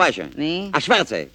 falsche. Nee. Ach, schwarze.